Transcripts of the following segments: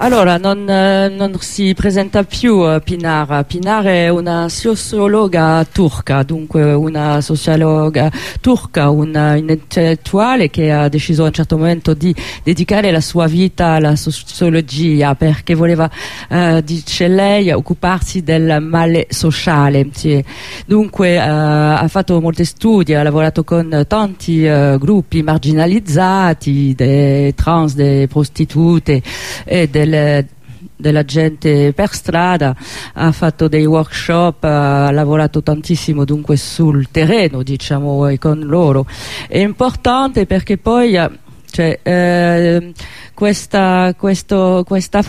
Allora, non, eh, non si presenta più eh, Pinar. Pinar è una sociologa turca, dunque una sociologa turca, una intellettuale che ha deciso a un certo momento di dedicare la sua vita alla sociologia perché voleva, eh, dice lei, occuparsi del male sociale. Sì. Dunque eh, ha fatto molti studi, ha lavorato con tanti eh, gruppi marginalizzati, dei trans, delle prostitute e delle del, della gente per strada, ha fatto dei workshop, ha lavorato tantissimo dunque sul terreno, diciamo, e con loro. È importante perché poi cioè, eh, questa, questo questa,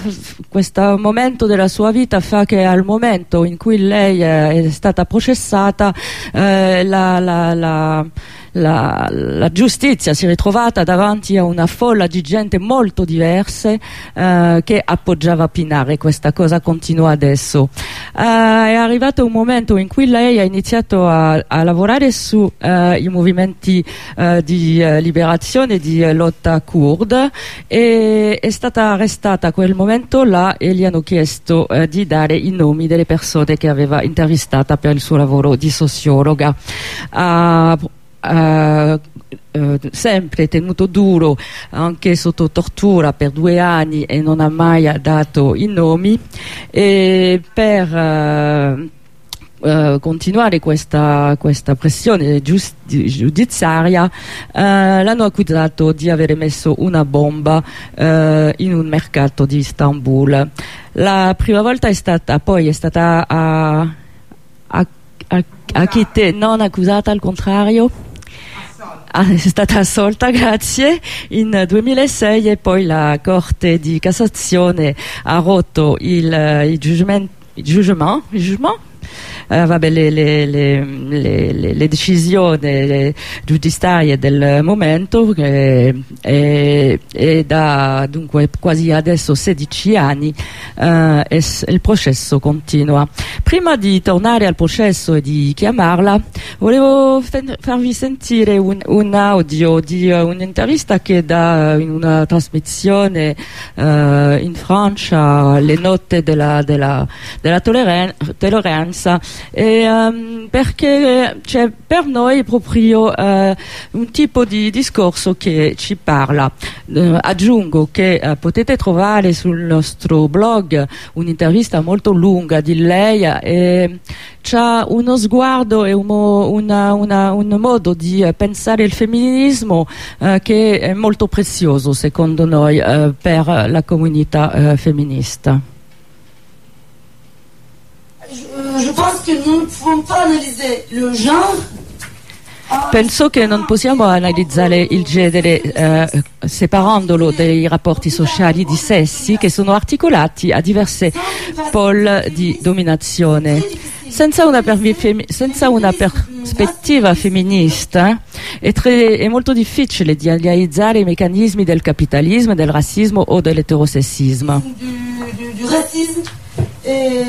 questo momento della sua vita fa che al momento in cui lei è stata processata eh, la, la, la la, la, giustizia si è ritrovata davanti a una folla di gente molto diversa eh, che appoggiava Pinare. Questa cosa continua adesso. Eh, è arrivato un momento in cui lei ha iniziato a, a lavorare sui eh, movimenti eh, di eh, liberazione, di eh, lotta kurd e è stata arrestata a quel momento là e gli hanno chiesto di dare i nomi delle persone che aveva intervistata per il suo lavoro di sociologa. Uh, ha eh, sempre tenuto duro anche sotto tortura per due anni e non ha mai dato i nomi. E per eh, eh continuare questa, questa pressione giudiziaria eh, l'hanno accusato di aver messo una bomba eh, in un mercato di Istanbul. La prima volta è stata poi è stata a, a, a, a non accusata al contrario Ah, è stata assolta, grazie, in 2006 e poi la Corte di Cassazione ha rotto il, jugement, il jugement, il jugement eh, vabbè, le, le, le, le, decisioni giudiziarie del momento e, e, e, da dunque quasi adesso 16 anni eh, il processo continua. Prima di tornare al processo e di chiamarla, volevo farvi sentire un, un audio di uh, un'intervista che dà in una trasmissione uh, in Francia, le note della, della, della tolleranza e, um, perché cioè, per noi è proprio uh, un tipo di discorso che ci parla. Uh, aggiungo che uh, potete trovare sul nostro blog un'intervista molto lunga di lei e c'ha uno sguardo e un, una, una, un modo di pensare il femminismo che è molto prezioso secondo noi per la comunità femminista. je pense que nous ne pouvons pas analyser le genre Penso che non possiamo analizzare il genere eh, separandolo dai rapporti sociali di sessi che sono articolati a diverse pole di dominazione. Senza una, senza una prospettiva femminista è, è, molto difficile di analizzare i meccanismi del capitalismo, del razzismo o dell'eterosessismo. E.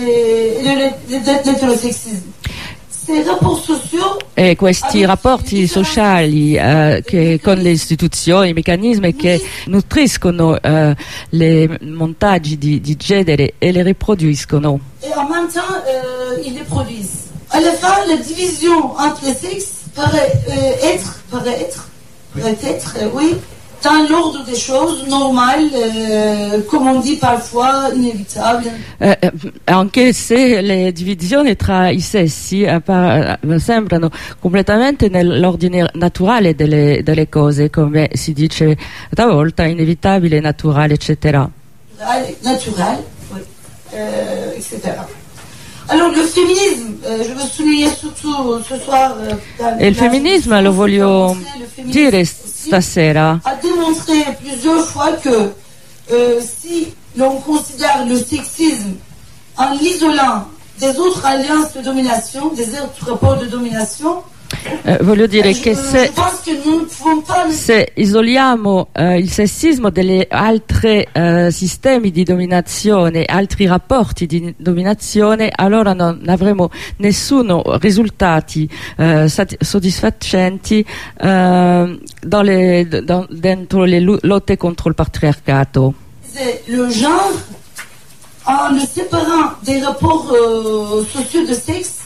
E questi rapporti sociali eh, che, con le istituzioni, i meccanismi che nutriscono eh, i montaggi di, di, genere e le riproduiscono. E en même temps, euh, ils les produisent. À la fin, la division entre les sexes paraît euh, être, paraît être, paraît être, euh, oui, dans l'ordre des choses normales, euh, come on dit parfois, inevitabili. Eh, eh, anche se le divisioni tra i sessi eh, sembrano completamente nell'ordine naturale delle, delle, cose, come si dice talvolta, inevitabile, naturale, eccetera. Naturale, oui, euh, etc. Alors le féminisme, euh, je veux souligner surtout ce soir. Euh, e il femminisme lo voglio dire stasera? A démontré plusieurs fois que euh, si l'on considère le sexisme en l'isolant des autres alliances de domination, des autres rapports de domination, Eh, voglio dire che se, se isoliamo eh, il sessismo dagli altri eh, sistemi di dominazione, altri rapporti di dominazione, allora non avremo nessuno risultati eh, soddisfacenti eh, le, dentro le lotte contro il patriarcato. Le genre en le séparant des rapports euh, sociaux de sexe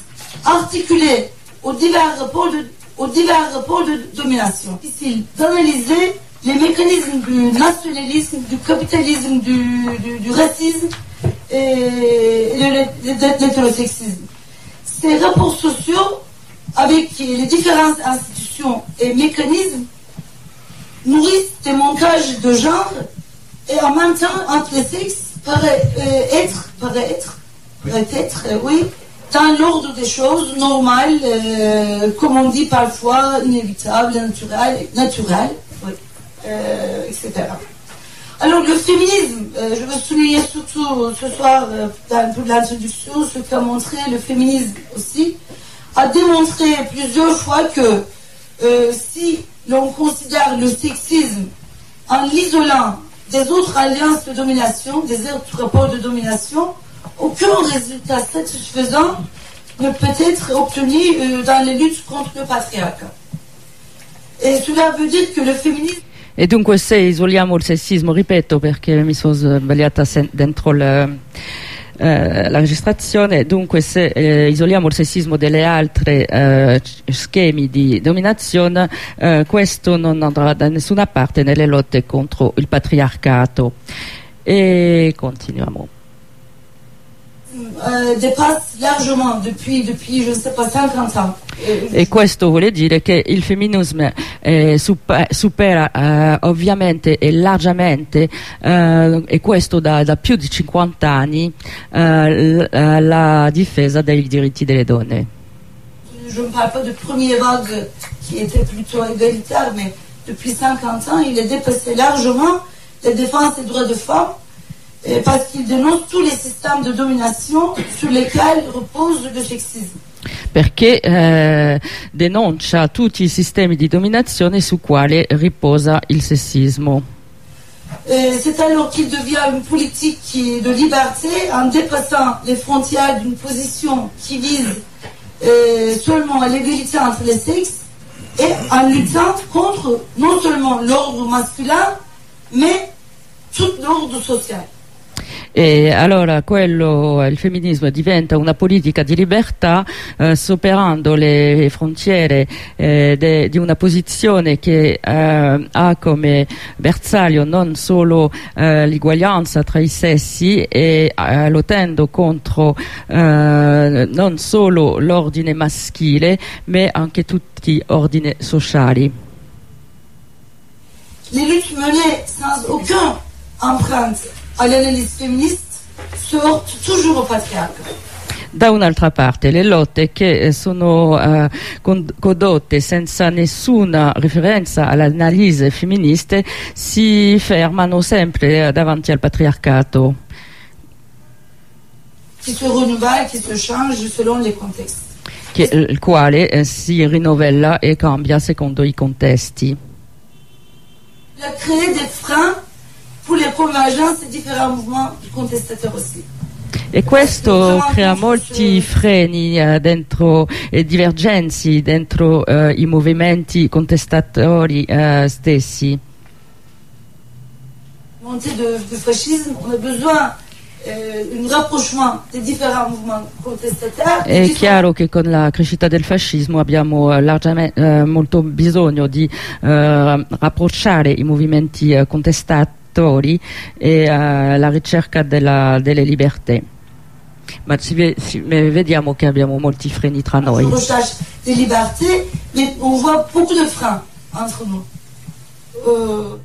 articulés aux divers rapports de, aux divers rapports de domination. Difficile d'analyser les mécanismes du nationalisme, du capitalisme, du, du- du racisme et de l'hé- de l'hétérosexisme. Ces rapports sociaux, avec les différentes institutions et mécanismes, nourrissent des montages de genre et en même temps entre les sexes paraît euh, être, paraît être, paraît être, euh, oui, dans l'ordre des choses normales, euh, comme on dit parfois, inévitables, naturelles, oui, euh, etc. Alors le féminisme, euh, je veux souligner surtout ce soir dans toute l'introduction ce qu'a montré le féminisme aussi, a démontré plusieurs fois que si l'on considère le sexisme en l'isolant des autres alliances de domination, des autres rapports de domination, aucun résultat satisfaisant ne peut être obtenu euh, dans les luttes contre le patriarcat. Et cela veut dire que le féminisme E dunque se isoliamo il sessismo, ripeto perché mi sono sbagliata dentro la, eh, la registrazione, dunque se eh, isoliamo il sessismo delle altre eh, schemi di dominazione, eh, questo non andrà da nessuna parte nelle lotte contro il patriarcato. E continuiamo. Euh, dépasse largement depuis, depuis, je ne sais pas, 50 ans. E questo vuole dire che il femminismo eh, supe- supera eh, ovviamente e largamente, eh, e questo da, da più di 50 anni, eh, eh, la difesa dei diritti delle donne. je ne parle pas de première vague qui était plutôt égalitaire, mais depuis 50 ans, il a dépassé largement la défense des droits de femmes parce qu'il dénonce tous les systèmes de domination sur lesquels repose le sexisme. perché eh, denuncia tutti i sistemi di dominazione su quale riposa il sessismo. C'est alors qu'il devient une politique de liberté en dépassant les frontières d'une position qui vise euh, seulement à l'égalité entre les sexes et en luttant contre non seulement l'ordre masculin, mais tout l'ordre social. E allora quello, il femminismo diventa una politica di libertà eh, superando le frontiere eh, de- di una posizione che eh, ha come bersaglio non solo eh, l'uguaglianza tra i sessi e eh, lottando contro eh, non solo l'ordine maschile ma anche tutti gli ordini sociali. Luttes menées sans aucune empreinte à l'analyse féministe se heurtent toujours au patriarcat. Da un'altra parte, le lotte che eh, sono eh, con- condotte senza nessuna riferenza all'analisi femministe si fermano sempre eh, davanti al patriarcato, se renouvelle, qui se change selon les contextes. che- il quale eh, si rinovella e cambia secondo i contesti. Il a créé des freins pour les convergences des différents mouvements contestataires aussi. E questo crea molti freni eh, dentro e divergenze dentro eh, i movimenti contestatori eh, stessi. Montée de, du fascisme, on a besoin euh. È chiaro che con la crescita del fascismo abbiamo eh, largamente, eh, molto bisogno di eh, rapprochare i movimenti eh, contestatori e eh, la ricerca della- delle libertà. Ma ci ci- vediamo che abbiamo molti freni tra noi. recherche des libertés, mais on voit beaucoup de freins entre nous. Euh,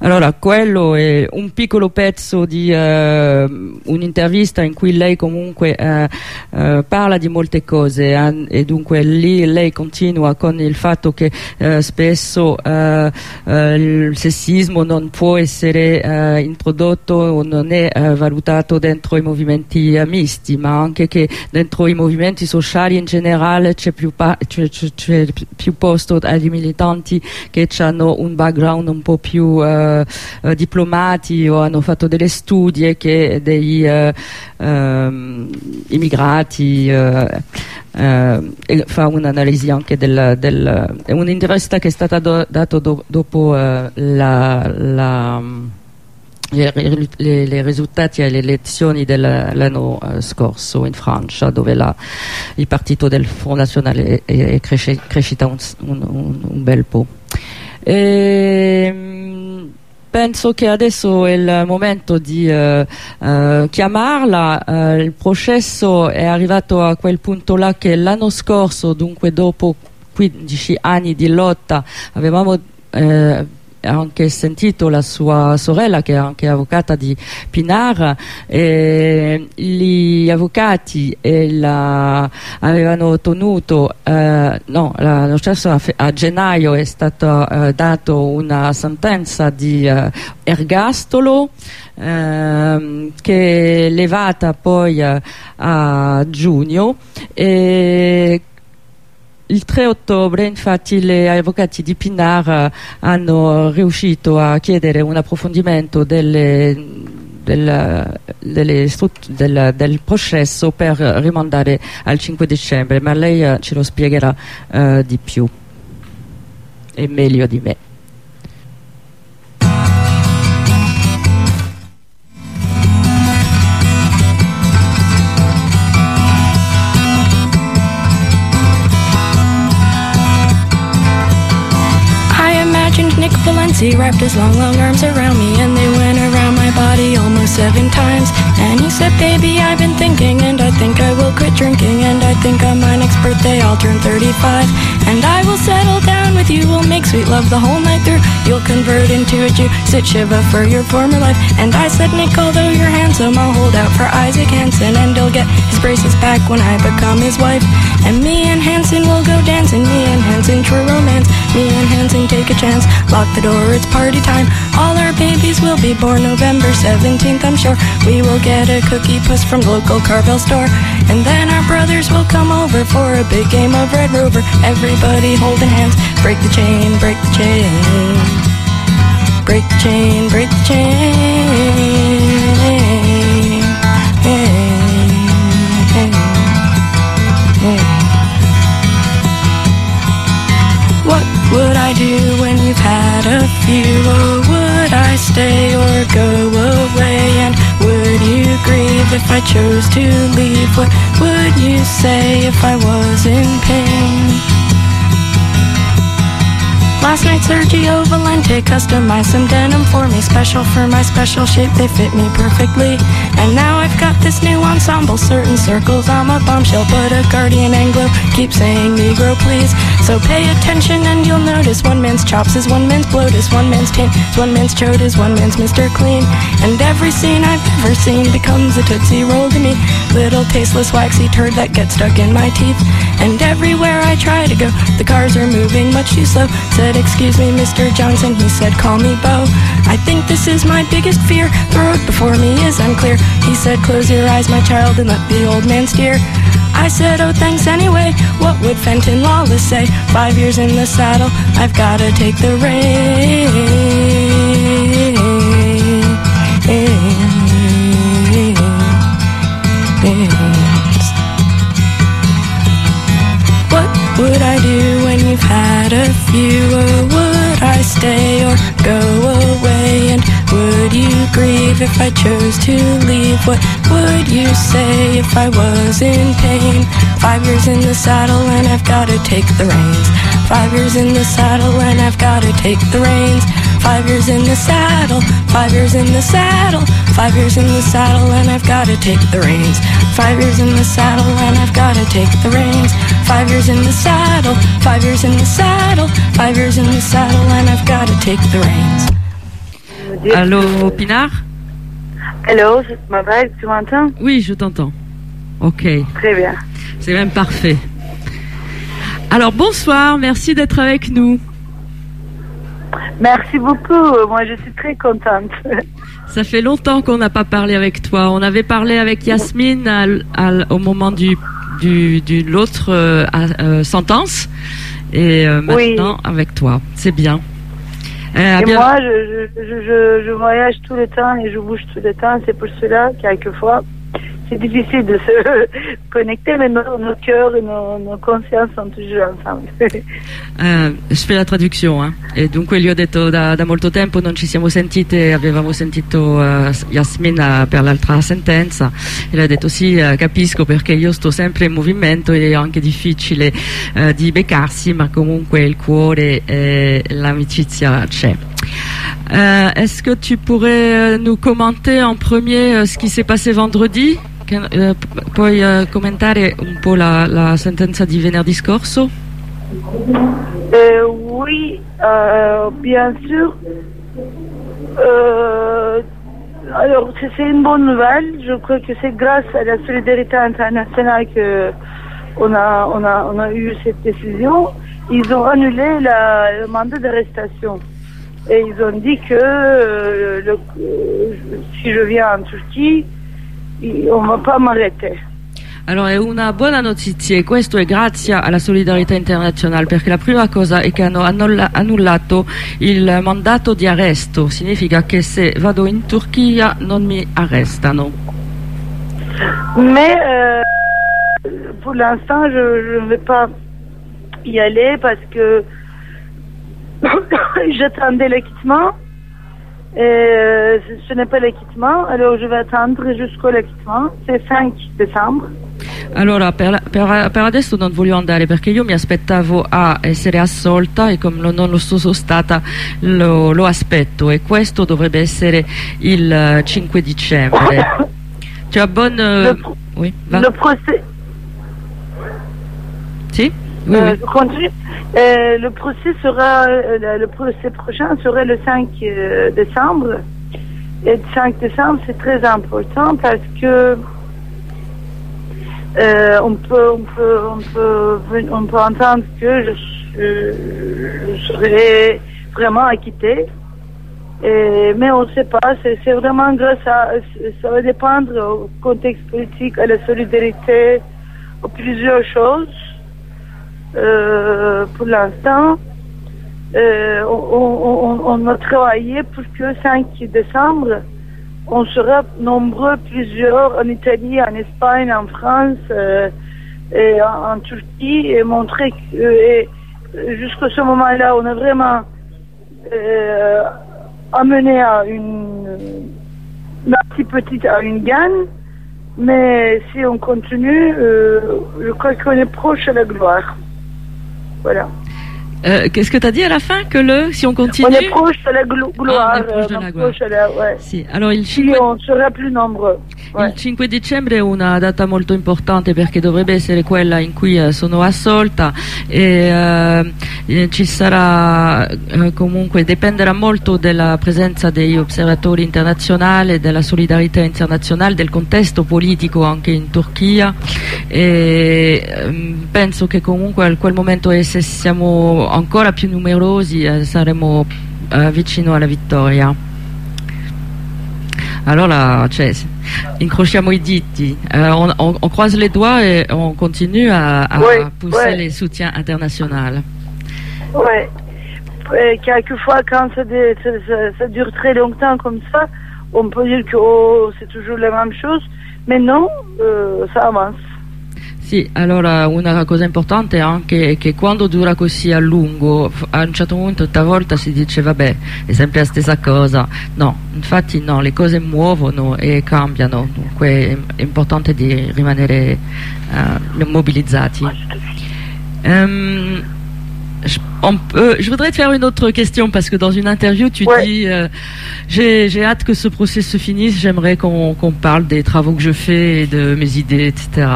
Allora, quello è un piccolo pezzo di eh, un'intervista in cui lei comunque eh, eh, parla di molte cose e dunque lì lei continua con il fatto che eh, spesso eh, eh, il sessismo non può essere introdotto o non è valutato dentro i movimenti misti, ma anche che dentro i movimenti sociali in generale c'è più, più posto agli militanti che hanno un background un po' più eh, eh, diplomati o hanno fatto delle studie che dei eh, ehm, immigrati eh, eh, fa un'analisi anche del, del è un'intervista che è stata do- dato do- dopo eh, la, la le, risultati alle elezioni dell'anno scorso in Francia, dove la, il partito del Front Nazionale è, è cresce, crescita un, un, un, bel po'. E, penso che adesso è il momento di uh, uh, chiamarla. Uh, il processo è arrivato a quel punto là che l'anno scorso, dunque dopo 15 anni di lotta, avevamo anche sentito la sua sorella che è anche avvocata di Pinar e gli avvocati la, avevano ottenuto eh, no, lo stesso a, a, gennaio è stata eh, data una sentenza di eh, ergastolo ehm, che è levata poi eh, a giugno e il 3 ottobre infatti gli avvocati di Pinar hanno riuscito a chiedere un approfondimento delle, del, del, del, processo per rimandare al 5 dicembre, ma lei eh, ce lo spiegherà uh, di più e meglio di me. He wrapped his long, long arms around me and they went around my body almost seven times. And he said, Baby, I've been thinking and I think I will drinking. And I think on my next birthday I'll turn 35. And I will settle down with you, we'll make sweet love the whole night through. You'll convert into a Jew, sit Shiva for your former life. And I said, Nick, although you're handsome, I'll hold out for Isaac Hansen. And he'll get his braces back when I become his wife. And me and Hansen will go dancing, me and Hansen, true romance. Me and Hansen take a chance, lock the door it's party time. All our babies will be born November 17th, I'm sure. We will get a cookie puss from local Carvel store. And then our brothers will come over for a big game of Red Rover. Everybody holding hands, break the chain, break the chain. Break the chain, break the chain. What would I do when you've had a few? Or would I stay or go away? And would you grieve if I chose to leave? What would you say if I was in pain? Last night Sergio Valente customized some denim for me Special for my special shape, they fit me perfectly And now I've got this new ensemble Certain circles, I'm a bombshell But a guardian Anglo keeps saying Negro please So pay attention and you'll notice One man's chops is one man's bloat is one man's taint is one man's chode is one man's Mr. Clean And every scene I've ever seen becomes a Tootsie Roll to me Little tasteless waxy turd that gets stuck in my teeth And everywhere I try to go The cars are moving much too slow Said excuse me, Mr. Johnson. He said, call me Bo. I think this is my biggest fear. The road before me is unclear. He said, close your eyes, my child, and let the old man steer. I said, oh, thanks anyway. What would Fenton Lawless say? Five years in the saddle, I've gotta take the reins. What would I do when you've had a few? Or would I stay or go away? And would you grieve if I chose to leave? What would you say if I was in pain? Five years in the saddle and I've gotta take the reins. Five years in the saddle and I've gotta take the reins. Five years in the saddle, five years in the saddle, five years in the saddle, and I've gotta take the reins. Five years in the saddle, and I've gotta take the reins. Five years in the saddle, five years in the saddle, five years in the saddle, and I've gotta take the reins. Allô, Pinard Allô, ma belle, tu m'entends? Oui, je t'entends. Ok. Très bien. C'est même parfait. Alors bonsoir, merci d'être avec nous. Merci beaucoup. Moi, je suis très contente. Ça fait longtemps qu'on n'a pas parlé avec toi. On avait parlé avec Yasmine au moment du, du, de l'autre euh, euh, sentence. Et euh, maintenant, avec toi. C'est bien. Et moi, je, je, je, je, voyage tout le temps et je bouge tout le temps. C'est pour cela, quelquefois, c'est difficile de se connecter, mais nos, nos cœurs e nos, nos conscienze sono toujours ensemble. eh, fai la traduzione. Eh. E dunque gli ho detto da, da, molto tempo non ci siamo sentite, avevamo sentito uh, Yasmina per l'altra sentenza e lei ha detto sì, uh, capisco perché io sto sempre in movimento e è anche difficile uh, di beccarsi, ma comunque il cuore e l'amicizia c'è. Est-ce que tu pourrais nous commenter en premier ce qui s'est passé vendredi? Uh, puoi uh, commentare un po' la, la, sentenza di venerdì scorso? Euh, oui, euh, bien sûr. Euh, alors, c'est une bonne nouvelle. Je crois que c'est grâce à la solidarité internationale que on a, on a, on a eu cette décision. Ils ont annulé la, le mandat d'arrestation. Et ils ont dit que euh, le, si je viens en Turquie, on va pas m'arrêter. Allora è una buona notizia e questo è grazie alla solidarietà internazionale perché la prima cosa è che hanno annullato il mandato di arresto, significa che se vado in Turchia non mi arrestano. Mais euh, pour l'instant je ne vais pas y aller parce que j'attendais l'acquittement. Et ce n'est pas l'acquittement, alors je vais attendre jusqu'au l'acquittement, c'est 5 décembre. Allora, per, per, per, adesso non voglio andare perché io mi aspettavo a essere assolta e come non lo sono stata lo, lo aspetto e questo dovrebbe essere il 5 dicembre. Tu as bonne... Le, oui, va. le procès... Sì? Oui, euh, oui. Continue. Euh, le procès sera, euh, le procès prochain sera le 5 euh, décembre. Et le 5 décembre, c'est très important parce que euh, on, peut, on, peut, on, peut, on peut entendre que je, je serai vraiment acquitté. Et, mais on ne sait pas, c'est vraiment grâce à. Ça va dépendre au contexte politique, à la solidarité, à plusieurs choses. Euh, pour l'instant, euh, on, on, on, a travaillé pour que 5 décembre, on sera nombreux, plusieurs, en Italie, en Espagne, en France, euh, et en, Turquie, et montrer que jusqu'à ce moment-là, on a vraiment amené à une, petit petite à une gagne. Mais si on continue, je crois qu'on est proche de la gloire. Voilà. Euh, Qu'est-ce que tu as dit à la fin que le si on continue On est proche de la gloire. Ah, on est proche de la gloire. La, ouais. Sì. Allora, il 5... Sì, on sera più nombreux. Il 5 dicembre è una data molto importante perché dovrebbe essere quella in cui uh, sono assolta e uh, ci sarà uh, comunque dipenderà molto della presenza degli osservatori internazionali, della solidarietà internazionale, del contesto politico anche in Turchia e um, penso che comunque a quel momento se siamo ancora più numerosi eh, saremo eh, vicino alla vittoria. Allora, cioè, incrociamo i diti, euh, on, on, on, croise les doigts et on continue à, à ouais, pousser ouais. les soutiens internationaux. Ouais. Et quelquefois, quand ça, ça, ça, ça, dure très longtemps comme ça, on peut dire que oh, c'est toujours la même chose, mais non, euh, ça avance. Sì, allora una cosa importante è anche che quando dura così a lungo, a un certo punto talvolta si dice vabbè, è sempre la stessa cosa. No, infatti no, le cose muovono e cambiano, dunque è importante di rimanere uh, mobilizzati. Um, je, voudrais te faire une autre question parce que dans une interview tu ouais. dis euh, j'ai hâte que ce procès se finisse, j'aimerais qu'on qu parle des travaux que je fais et de mes idées, etc.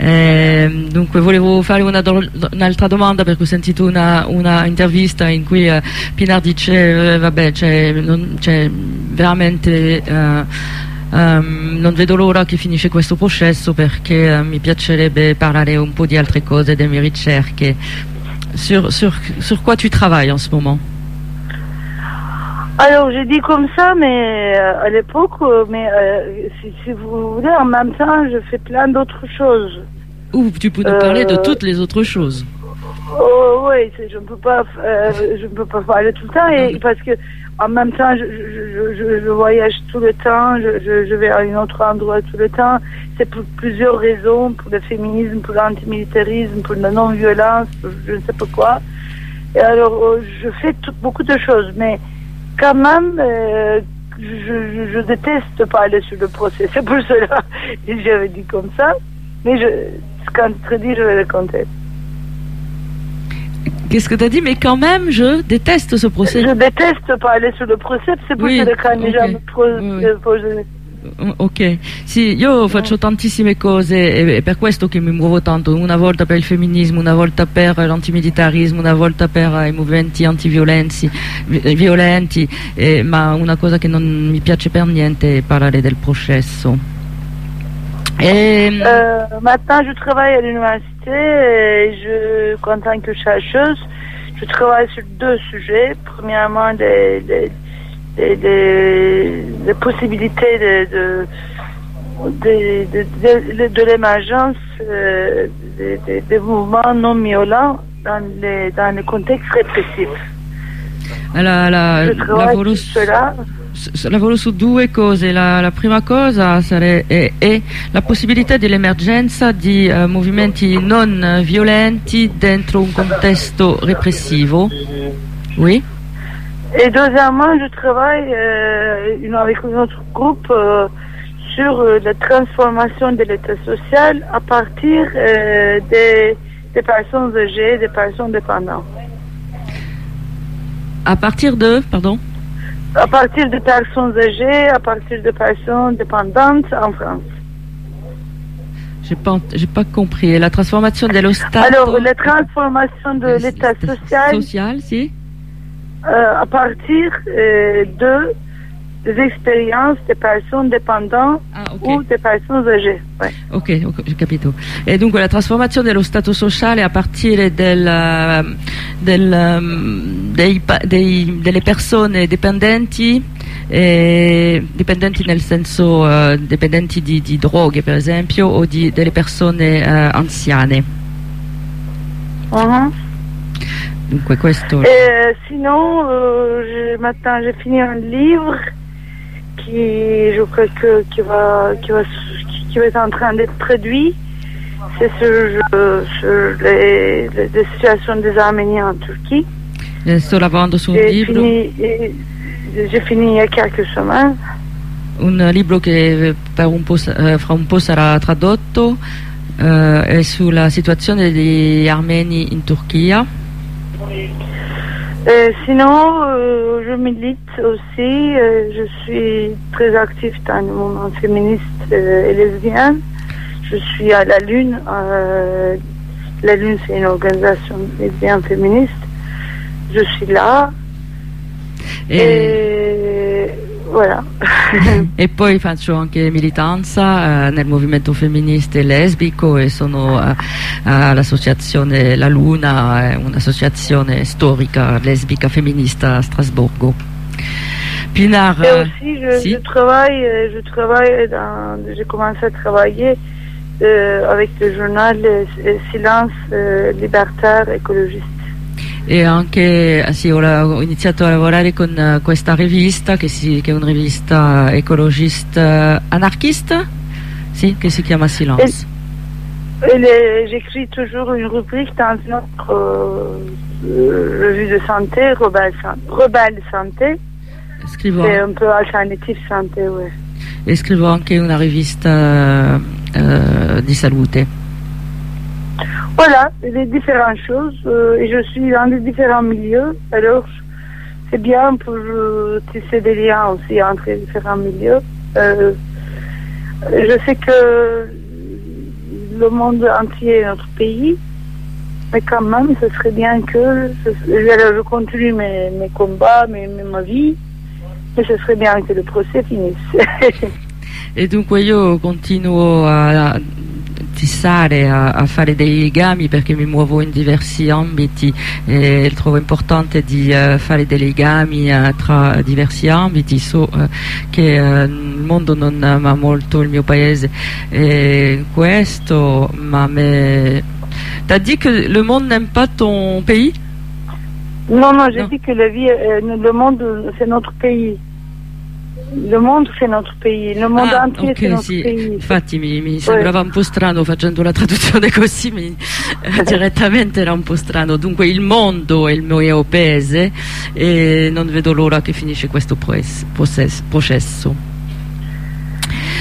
E, dunque volevo fare un'altra domanda perché ho sentito una, una intervista in cui uh, Pinar dice eh, vabbè c'è veramente uh, Um, non vedo l'ora che finisce questo processo perché uh, mi piacerebbe parlare un po' di altre cose, delle mie ricerche. Sur, sur, sur quoi tu travailles en ce moment Alors, j'ai dit comme ça, mais euh, à l'époque, euh, mais euh, si, si, vous voulez, en même temps, je fais plein d'autres choses. Ou tu peux nous parler de toutes les autres choses. Oh, oui, je ne peux pas, je ne peux pas parler tout le temps, et, parce que en même temps, je, je, je, je voyage tout le temps, je, je, je vais à un autre endroit tout le temps. C'est pour plusieurs raisons, pour le féminisme, pour l'antimilitarisme, pour la non-violence, je ne sais pas quoi. Et alors, euh, je fais beaucoup de choses, mais quand même, euh, je, je, je déteste pas aller sur le procès. C'est pour cela que j'avais dit comme ça. Mais je, quand tu dit, je vais le compter. Qu'est-ce que tu as dit? Mais quand même, je déteste ce procès. Je déteste pas aller sur le procès, c'est pour Oui, cela que ok. pro- Oui, pose- Mm, Ok, sì, io faccio tantissime cose e è per questo che mi muovo tanto, una volta per il femminismo, una volta per l'antimilitarismo, una volta per i movimenti antiviolenzi, vi- violenti, eh, ma una cosa che non mi piace per niente è parlare del processo. Euh, maintenant, je travaille à l'université et je, en tant que chercheuse, je travaille sur deux sujets. Premièrement, des, des, des, des- des possibilités de, de, de, de, de- l'émergence euh, des des- mouvements non violents dans les, dans le contexte répressif. la, la, Je travaille sur cela. Lavoro su due cose. La, la prima cosa sare- è, è la possibilità dell'emergenza di eh, movimenti non violenti dentro un contesto repressivo. Oui? Et deuxièmement, je travaille euh, avec un autre groupe euh, sur euh, la transformation de l'état social à partir euh, des, des personnes âgées, des personnes dépendantes. À partir de, pardon, À partir des personnes âgées, à partir des personnes dépendantes en France. j'ai pas, j'ai pas compris. La trasformazione dello Stato. Alors, la transformation de l'état social Social, si. euh, à partir euh, de des expériences des personnes dépendantes Ah, ou ok. des personnes âgées. Ouais. Ok, ok, capito. E dunque la trasformazione dello Stato sociale a partire del, eh, del, ehm, dei dei- delle persone dipendenti, eh, dipendenti nel senso eh, dipendenti di, di droghe per esempio o di, delle persone eh, anziane. Dunque questo... Et sinon, euh, maintenant j'ai fini un livre qui, je crois que qui va, qui va, qui va être en train d'être traduit. C'est sur, sur les, les- les situations des Arméniens en Turquie. sto lavorando su un libro, j'ai fini il y a quelques semaines. un libro che un eh, fra un po' sarà tradotto eh, è sulla situazione degli armeni in Turchia. Euh, sinon, euh, je milite aussi. euh, je suis très active dans le mouvement féministe et lesbien. Je suis à la Lune. la Lune, c'est une organisation lesbienne féministe. Je suis là. Et voilà. e poi faccio anche militanza eh, nel movimento femministe lesbico e sono eh, all'associazione La Luna, eh, un'associazione storica lesbica femminista a Strasburgo. Pinar, Et eh, aussi, je, si. je travaille, je travaille dans, j'ai commencé à travailler euh, avec le journal euh, Silence euh, libertaire écologiste. E anche eh, sì, ho, iniziato a lavorare con eh, questa rivista che, si- che è una rivista ecologista anarchista sì, che si chiama Silence. J'écris toujours une rubrique dans notre euh, euh, revue de santé, Rebelle, Rebelle Santé. Scrivo, C'est un peu alternative santé, ouais. e scrivo anche una rivista eh, di salute. Voilà, les différentes choses. euh, et je suis dans les différents milieux. Alors, c'est bien pour euh, tisser des liens aussi entre les différents milieux. Euh, je sais que le monde entier est notre pays. Mais quand même, ce serait bien que je, continue mes, combats, mes, ma vie. Mais ce serait bien que le procès finisse. E dunque io continuo a tissare, a, a fare dei legami perché mi muovo in diversi ambiti e trovo importante di eh, fare dei legami eh, tra diversi ambiti. So eh, che il mondo non ama molto il mio paese e questo, ma me... T'as dit que le monde n'aime pas ton pays? Non, non, j'ai dit que la vie, euh, le monde, c'est notre pays. Le monde, c'est notre pays. Le monde Ah, entier, c'est ok, notre sì. pays. Infatti mi, mi sembrava un po' strano facendo la traduzione così, mi- eh, direttamente era un po' strano. Dunque il mondo è il mio paese e non vedo l'ora che finisce questo processo.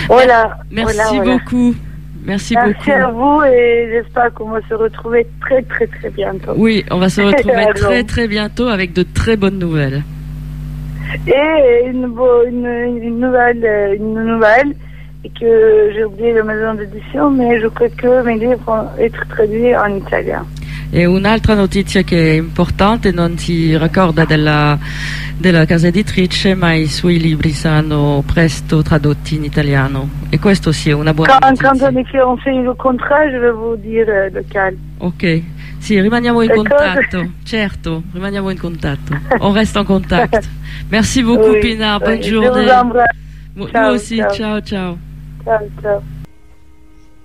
Voilà. Merci voilà, voilà. beaucoup. Merci, Merci à vous et j'espère qu'on va se retrouver très, très, très bientôt. Oui, on va se retrouver très très bientôt avec de très bonnes nouvelles. Et une, beau- une, une nouvelle, euh, une nouvelle, et que j'ai oublié la maison d'édition, mais je crois que mes livres vont être traduits en italien. E un'altra notizia che è importante, non si ricorda della, della casa editrice, ma i suoi libri saranno presto tradotti in italiano. E questo sì è una buona Quand, notizia. on, écrit, on fait le contrat, je vais vous dire euh, lequel. Ok, sì, rimaniamo in contatto, certo, rimaniamo in contatto. On reste en contact. Merci beaucoup Oui, Pina, bonne oui, journée. vous Ciao, aussi, ciao ciao. Ciao, ciao.